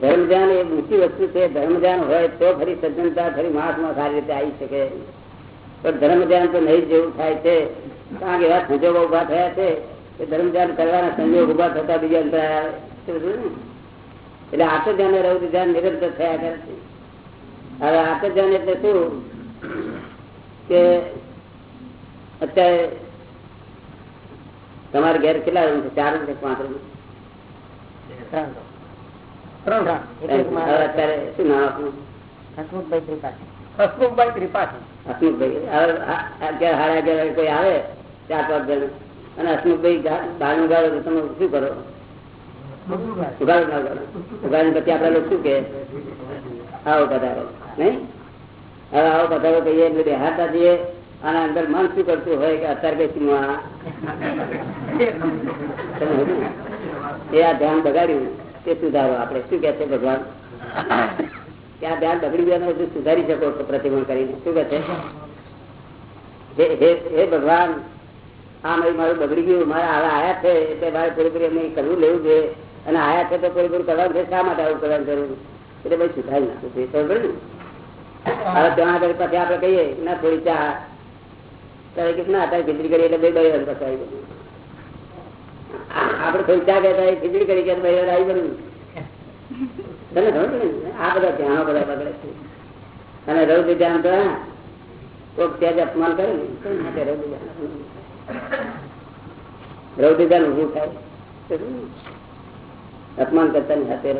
ધર્મ ધ્યાન એ ઊંચી વસ્તુ છે, ધર્મ ધ્યાન હોય તો ફરી સજ્જનતા, ફરી માણસમાં સારી રીતે આવી શકે. પણ ધર્મ ધ્યાન તો નહીં જેવું થાય છે. કારણ કે એવા સંજોગો ઊભા થયા છે કે ધર્મ ધ્યાન કરવાના સંજોગ ઊભા થતા બીજા અંતર આવે? એટલે આતો ધ્યાન ને ધ્યાન નિરંતર થયા કરે છે. હવે આતો ધ્યાન એટલે શું? કે અત્યારે તમારે ઘેર કેટલા રૂમ છે? ચાર રૂમ છે પાંચ રૂમ? અત્યારે શું નામ આપનું? હસમુખભાઈ ત્રિપાઠી. હસમુખભાઈ ત્રિપાઠી. હસમુખભાઈ. અગિયાર સાડા અગિયાર કોઈ આવે ચાર પાંચ જણ. અને હસમુખભાઈ બારણું ગાળો તો તમે શું કરો? ઉગાડીને પછી આપડે શું કે આવો પધારો. નહીં? હવે આવો પધારો કહીએ એટલે દેહાતા જઈએ. અને અંદર મન શું કરતું હોય કે અત્યારે કઈ? એ આ ધ્યાન બગાડ્યું. તે સુધારો. આપણે શું કે છે ભગવાન? આ ધ્યાન બગડી ગયા સુધારી શકો છો પ્રતિમા કરીને. શું કે છે? હે ભગવાન આ મારું બગડી ગયું. મારે આવા આયા છે એટલે મારે પૂરેપૂરી એમને કરવું લેવું જોઈએ. અને આયા છે તો પૂરેપૂરું કરવાનું છે શા માટે આવું કરવાનું જરૂર એટલે ભાઈ સુધારી નાખું છે ખબર ને? હવે ત્યાં આગળ પછી આપણે કહીએ ના થોડી ચા. ત્યારે કે ના અત્યારે ખીચડી કરી એટલે બે વાર પછી આવી ગયું. આપણે થોડી ચા કહેતા ખીચડી કરી કે બે વાર આવી ગયું? તને ખબર ને આ બધા ધ્યાનો બધા બગડે છે. અને રૌદ્ર ધ્યાન તો હા, કોઈક ત્યાં જ અપમાન કરે ને? તો માટે રૌદ્ર ધ્યાન રૌદ્ર ધ્યાન ઉભું થાય? અપમાન કરતા ની સાથે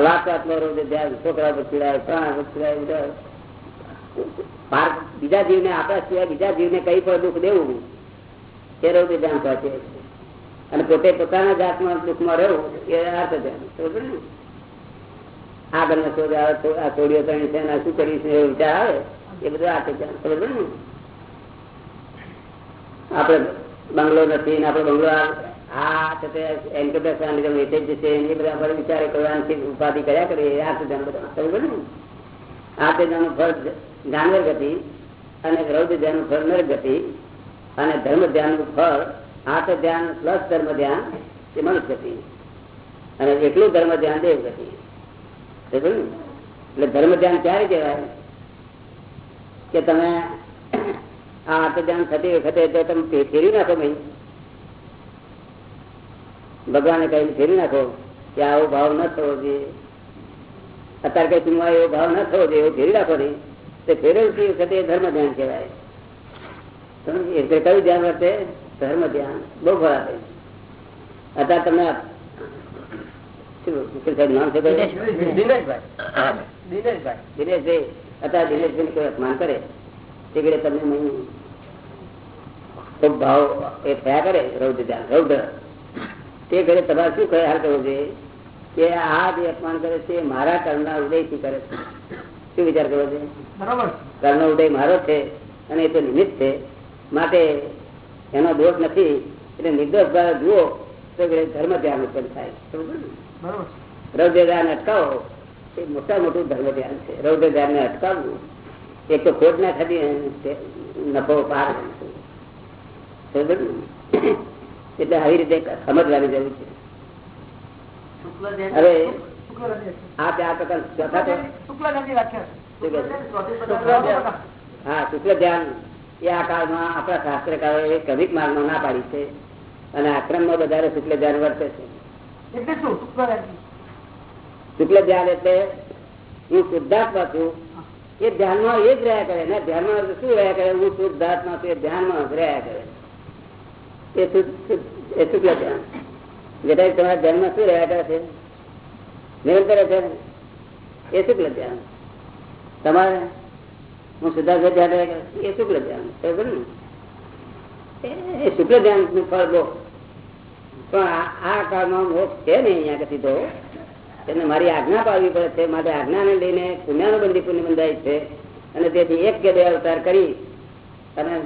લાખ છોકરા પર ચીડાય પ્રાણ પર બીજા જીવને, આપણા કઈ પણ દુઃખ દેવું એ પોતાના દુઃખમાં રહેવું એ અર્થ ધ્યાન આગળ ના? શોધ આવે આ છોડીઓ ત્રણ છે શું કરીશ એવો વિચાર આવે? એ બધું આ ધ્યાન સમજો ને? આપડે બંગલો નથી ને બંગલો આ તે એન્કરપ્રાઇઝ ના લીધે વેચે જ છે એ બધા આપણે વિચારે કરવાની ઉપાધિ કર્યા કરીએ આ ધ્યાન બધા સમજો ને તે ફળ જાનવર ગતિ અને રૌદ્ર ધ્યાનનું ફળ નર અને ધર્મ ધ્યાનનું ફળ આ તો ધ્યાન પ્લસ ધર્મ ધ્યાન એ મનુષ્ય અને એટલું ધર્મ ધ્યાન દેવ ગતિ. એટલે ધર્મ ધ્યાન ક્યારે કહેવાય? કે તમે આ આત્મ ધ્યાન થતી વખતે તો તમે ફેરી નાખો ભાઈ. ભગવાને કઈ ફેરી નાખો કે આવો ભાવ ન થવો જોઈએ. અત્યારે કઈ તું એવો ભાવ ન થવો જોઈએ એવો ફેરી નાખો નહીં. તે ફેરવતી વખતે એ ધર્મ ધ્યાન કહેવાય. એટલે કયું ધ્યાન વર્તે ધર્મ ધ્યાન બહુ ખરાબ અત્યારે? દિનેશભાઈ. દિનેશભાઈ. કોઈ અપમાન કરે? તે તમને ખૂબ ભાવ એ થયા કરે રૌદ્ર ધ્યાન રૌદ્ર. તે ઘરે તમારે શું ખ્યાલ કરવો જોઈએ કે આ જે અપમાન કરે છે મારા કર્મના ઉદયથી કરે છે. શું વિચાર કરવો છે? બરાબર. ઉદય મારો છે અને એ તો નિમિત્ત છે. માટે એનો દોષ નથી. એટલે નિર્દોષ ભાવ જુઓ તો ધર્મ ધ્યાન ઉત્પન્ન થાય? રૌદ્ર ધ્યાન અટકાવો. એ મોટા મોટું ધર્મ ધ્યાન છે. રૌદ્ર ધ્યાન ને અટકાવવું. એક તો ખોટ ના થતી નફો પાર? એટલે આવી રીતે સમજવાની જરૂર છે. હવે આ ચાર પ્રકાર. હા, શુક્લ ધ્યાન એ આ કાળમાં આપણા શાસ્ત્રકારો એ કવિક માર્ગમાં ના પાડી છે અને આક્રમમાં વધારે શુક્લ ધ્યાન વર્તે છે. શુક્લ ધ્યાન એટલે હું શુદ્ધાત્મા છું, એ ધ્યાનમાં એ જ રહ્યા કરે ને ધ્યાનમાં શું રહ્યા કરે? હું શુદ્ધાત્મા છું, એ ધ્યાનમાં રહ્યા કરે. એ શુદ્ધ- ત્યાં બેટા તમારા ધ્યાનમાં શું રહ્યા છે? નિરંતર છે? ને? એ શુક્લ ધ્યાન તમારે? હું સિદ્ધાર્થ ધ્યાન એ શુક્લ ધ્યાન બરાબર ને? એ- શુક્લ ધ્યાનનું ફળ બહુ પણ આ- કાળમાં મોક્ષ છે ને અહીંયા સીધો એને મારી આજ્ઞા પાડવી પડે છે. માટે આજ્ઞાને લઈને પુણ્યાનું બંધી પુણ્ય બંધાય છે. અને તેથી એક કે બે અવતાર કરી અને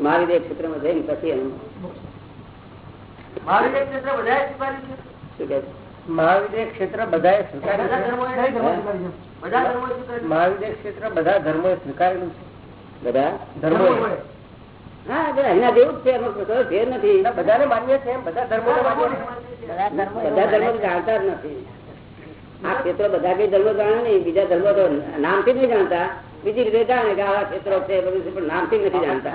મહાવીર ક્ષેત્રમાં જઈને પછી એનું મહાવીર ક્ષેત્ર બધાએ સ્વીકાર્યું છે? શું ક્ષેત્ર બધા સ્વીકાર્યું. બધા ક્ષેત્ર બધા ધર્મોએ સ્વીકારેલું છે. બધા ધર્મો. હા એના જેવું જ છે. એમાં કોઈ ફેર નથી. બધાને માન્ય છે બધા ધર્મો બધા ધર્મો જાણતા જ નથી. આ ક્ષેત્ર બધા કઈ ધર્મો જાણે નહીં. બીજા ધર્મો તો નામથી જ નહીં જાણતા. બીજી રીતે જાણે કે આવા ક્ષેત્રો છે બધું પણ નામથી નથી જાણતા.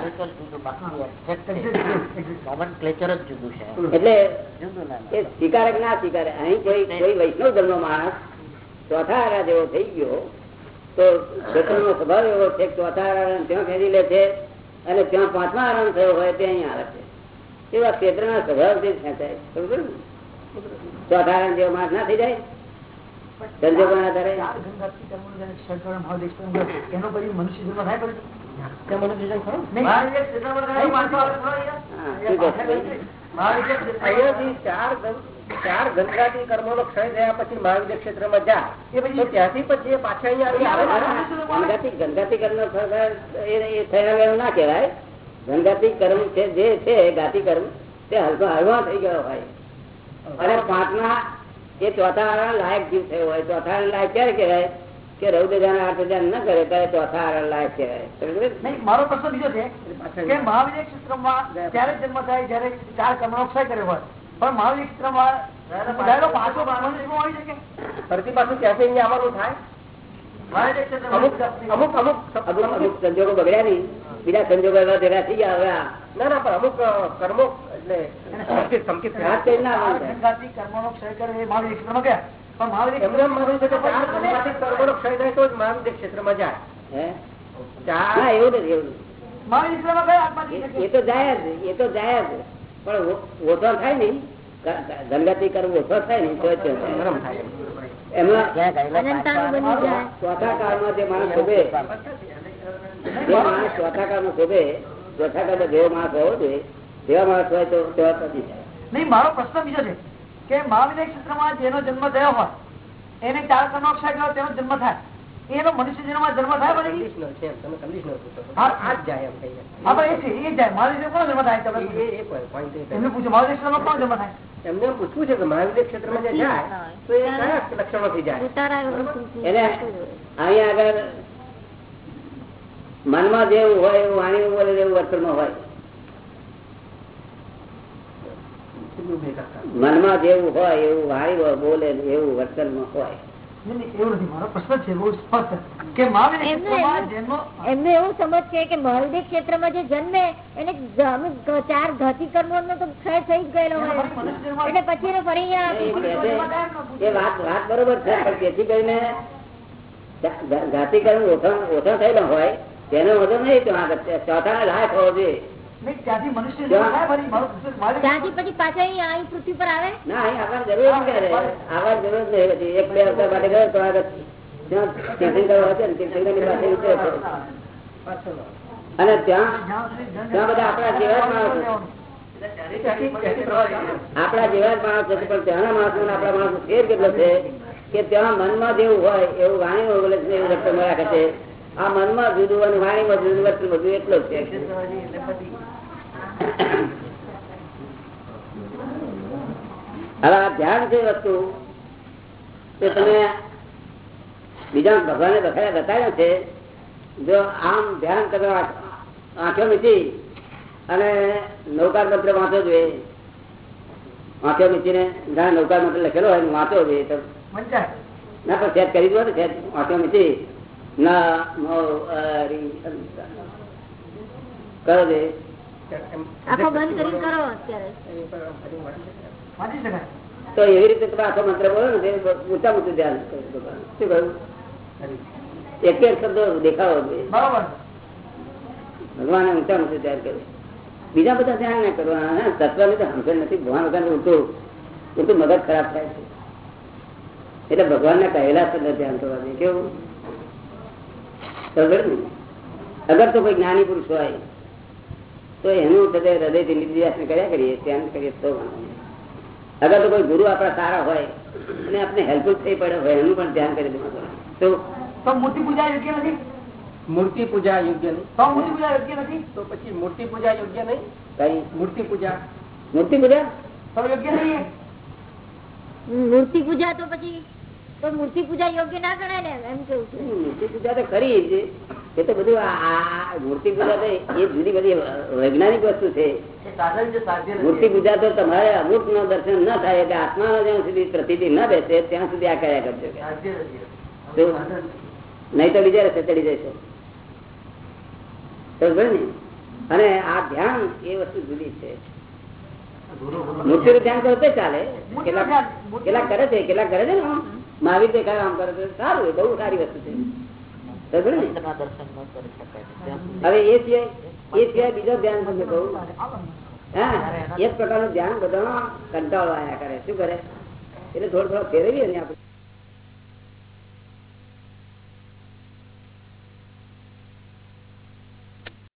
એટલે એ સ્વીકારે ના સ્વીકારે અહીં કોઈ કોઈ વૈષ્ણવ ધર્મ માણસ ચોથા જેવો થઈ ગયો તો ક્ષેત્રનો સ્વભાવ એવો છે ચોથા આરા ત્યાં ખેંચી લે છે અને ત્યાં પાંચમા આરામ થયો હોય તે અહીં આવે છે. એવા ક્ષેત્રના સ્વભાવથી ખેંચાય. ચોથા આરામ જેવો માણસ ના થઈ જાય. ચાર એનો પછી મનુષ્ય જન્મ થાય પછી? મહાવીર ક્ષેત્ર ક્ષય ક્ષેત્રમાં જા. એ પછી તો ત્યાંથી પછી પાછા. ગંગાથી ગંગાથી કર્મ એ એ થયા એવું ના કહેવાય. ગંગાથી કર્મ છે જે છે ગાતી કર્મ તે હલવા હળવા થઈ ગયો ભાઈ અને પાંચમા એ ચોથા લાયક જીવ થયો હોય. ચોથા લાયક ક્યારે કહેવાય? કે રૌદ્ર ધ્યાન આઠ હજાર ના કરે ત્યારે ચોથા આરણ લાયક કહેવાય. નહીં? મારો પ્રશ્ન બીજો છે કે મહાવીર ક્ષેત્રમાં ત્યારે જન્મ થાય જયારે ચાર કર્મનો ક્ષય કર્યો હોય પણ મહાવીર ક્ષેત્રમાં પાછો બ્રાહ્મણ આવી શકે ફરતી પાછું ક્યાંથી અમારું થાય? અમુક ક્ષેત્રમાં અમુક અમુક સંજોગો બગડ્યા નહીં. બીજા સંજોગો એવા ભેગા થઈ ગયા હવે ના ના પણ અમુક કર્મો એટલે સંકેત ના ક્ષય કરે એ ગયા. પણ મહાવિદ્ય એમને માનવું છે કે ચાર કર્મમાંથી ક્ષય થાય તો જ મહાવિદ્ય ક્ષેત્રમાં જાય. હે? એવું નથી એવું એ- તો જાય જ એ તો જાય જ. પણ ઓછો થાય ને ધનગતિ કરવો ઓછો થાય ને તો થાય. એમ. ચોથા કાળમાં જે માણસ શોભે જે માણસ ચોથા કાળમાં શોભે ચોથા કાળમાં જેવો માણસ હોવો જોઈએ તેવા માણસ હોય તો તેવા પતી જાય નહીં મારો પ્રશ્ન બીજો છે કે મહાવિદ્ય ક્ષેત્રમાં જેનો જન્મ થયો હોય એને ચાર કર્યો તેનો જન્મ થાય. એનો મનુષ્ય જન્મ જન્મ થાય Conditional છે એમ, તમે conditional પૂછો આ જ જાય એમ કહીને. હા પણ એ છે એ જાય. કોનો જન્મ થાય તમે? એ- એમને પૂછો ક્ષેત્રમાં જન્મ થાય? એમને પૂછવું છે કે મહાવીર ક્ષેત્રમાં જે જાય તો એ કયા લક્ષણોથી જાય? ઉતારા એને અહીંયા આગળ મનમાં જેવું હોય એવું વાણી બોલે એવું વર્તનમાં હોય. મનમાં જેવું હોય એવું વાણી બોલે એવું વર્તનમાં હોય. એમને એવું સમજ છે કે મહાવિદ્ય ક્ષેત્રમાં જે જન્મે એને ચાર ઘાતી કર્મો નો તો ક્ષય થઈ જ ગયેલો હોય. એટલે પછી એને ફરી વાત વાત બરોબર છે પણ તેથી કરીને જા- કર્મ ઓછા થયેલો હોય તેનો વધુ નહીં ચોથા લાયક હોવો જોઈએ. ત્યાંથી પછી પાછા અહીં પૃથ્વી પર આવે ના જરૂર જરૂર નહીં હતી એક બે અવતાર માટે ગયો તો. અને ત્યાં ત્યાં બધા આપણા જેવા જ માણસો આપણા જેવા જ માણસો છે પણ ત્યાંના માણસો આપણા માણસો ફેર કેટલો છે કે ત્યાં મનમાં જેવું હોય એવું વાણી એવું રક્ત મળ્યા છે આ મનમાં જુદું અને વાણીમાં જુદું વસ્તુ બધું એટલો જ છે. હવે આ ધ્યાન છે વસ્તુ તે તમે બીજા ભગવાને બતાવ્યા બતાવ્યા છે જો આમ ધ્યાન તમે આંખો મીચી અને નૌકાર મંત્ર વાંચો જોઈએ. આંખો મીચીને જ્યાં નૌકાર મંત્ર લખેલો હોય વાંચો જોઈએ તો. ના પણ સેટ કરી દો ને સેટ આંખો મીચી. ના કરો આખો બંધ કરી કરો અત્યારે. તો એવી રીતે તમે આખો મંત્ર બોલો ને ઊંચા ઊંચું ધ્યાન શું કહ્યું? એક એક શબ્દ દેખાવો જોઈએ ભગવાને ઊંચા ઊંચું ધ્યાન કર્યું. બીજા બધા ધ્યાન ના કરવાના તત્વ તો સમજણ નથી. ભગવાન વગર ઊંચું ઊંચું મગજ ખરાબ થાય છે. એટલે ભગવાન ના કહેલા શબ્દ ધ્યાન કરવા જોઈએ. કેવું? અગર તો કોઈ જ્ઞાની પુરુષ હોય તો એનું સાથે હૃદયથી નિર્દિયાસન કર્યા કરીએ ધ્યાન કરીએ તો અગર તો કોઈ ગુરુ આપણા સારા હોય અને આપણે હેલ્પફુલ થઈ પડે હોય એનું પણ ધ્યાન કરી દેવું તો તો મૂર્તિ પૂજા યોગ્ય નથી? મૂર્તિ પૂજા યોગ્ય નહીં. તો મૂર્તિ પૂજા યોગ્ય નથી? તો પછી મૂર્તિ પૂજા યોગ્ય નહીં? કઈ? મૂર્તિ પૂજા. મૂર્તિ પૂજા? તો યોગ્ય નહીં મૂર્તિ પૂજા તો પછી તો મૂર્તિ પૂજા યોગ્ય ના ગણાય ને એમ કેવું છે? મૂર્તિ પૂજા તો ખરી જ એ તો બધું આ- મૂર્તિ પૂજા તો એ જુદી બધી વૈજ્ઞાનિક વસ્તુ છે. મૂર્તિ પૂજા તો તમારે અમુક નો દર્શન ના થાય એટલે આત્માનો જ્યાં સુધી પ્રતિતિ ના બેસે ત્યાં સુધી આ કર્યા કરજો. નહીં તો બીજા રસ્તે ચડી જશે ને? અને આ ધ્યાન એ વસ્તુ જુદી છે. મૂર્તિ નું ધ્યાન કરો તો ચાલે. કેટલાક કેટલાક કરે છે કેટલાક કરે છે ને. મહાવીર દેખાય આમ કરે છે સારું એ બહુ સારી વસ્તુ છે. હવે એ સિવાય એ સિવાય બીજો ધ્યાન તમને કહું? હા? એક પ્રકારનું ધ્યાન બધા કંટાળો આયા કરે. શું કરે? એટલે થોડો થોડો ફેરવીએ ને આપણે.